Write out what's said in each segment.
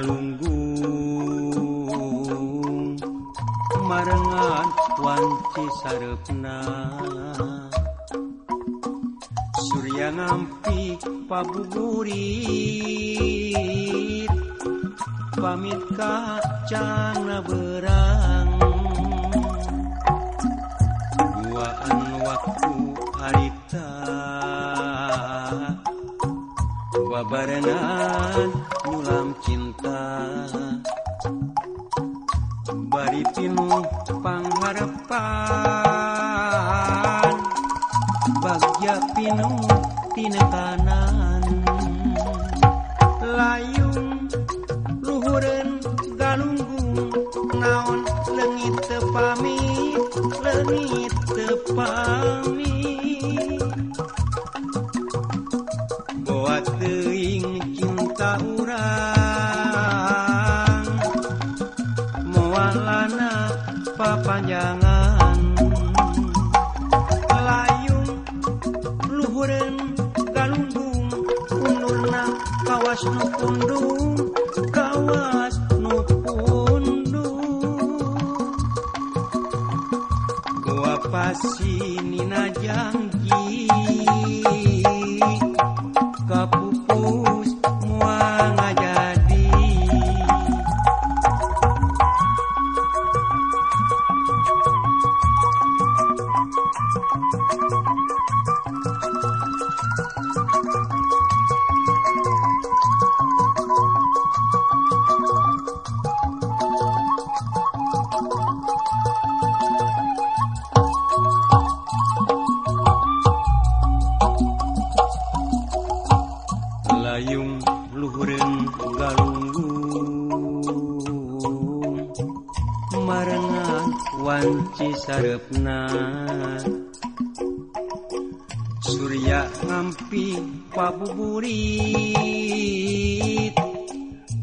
kalunggung marengan wanci sarepna. Surya ngampi pabuburi pamit kacana berang. Duaan waktu harita. babarengan mulam cinta. Bari pinuh pangharepan bagja pinuh tina kanan layung luhureun galunggung naon leungit teu pamit leungit teu pamit teuing cinta urang. Moalana papanjangan. Layung luhureun galunggung unurna kawas nu pundung kawas nu gua pasinina janji panci sarepna Surya ngampi pabuburit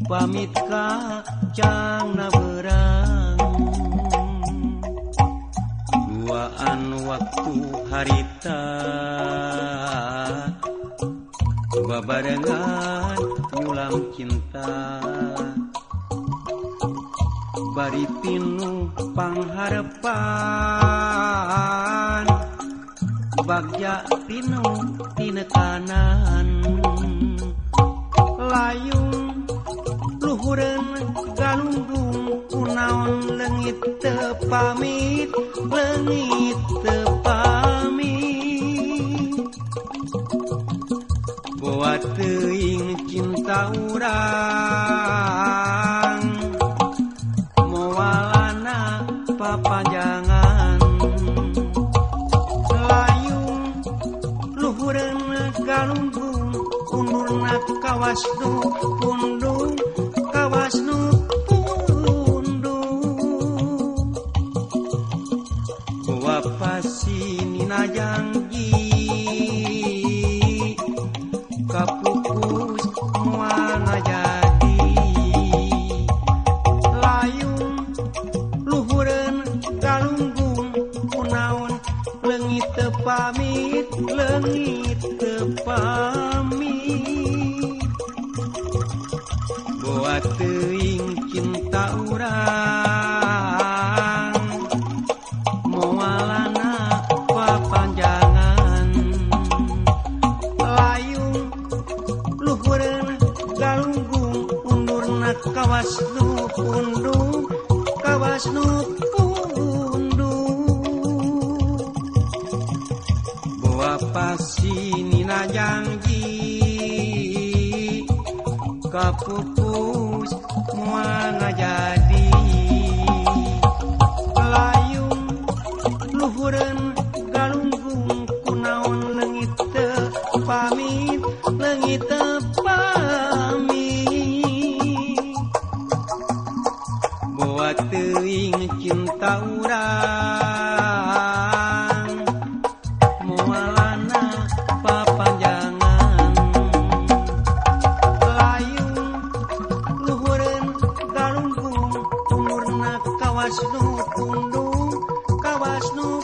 pamit ka cangna berang duaan waktu harita babarengan ulam cinta. baritinupangharpan bagja Pinu tinekanan layung luhureun galunggung kunaon legit tepamit legit tepamit. Buat teing cinta urang. wajangan layung luhur galunggung umurna kawas du pundung tepamit lengit tepami buat teing cinta urang Moalana papanjangan. Layung luhureun galunggung undurna kawas nu pundung kawas nu Nina janji kapupus mana jadi. lasnu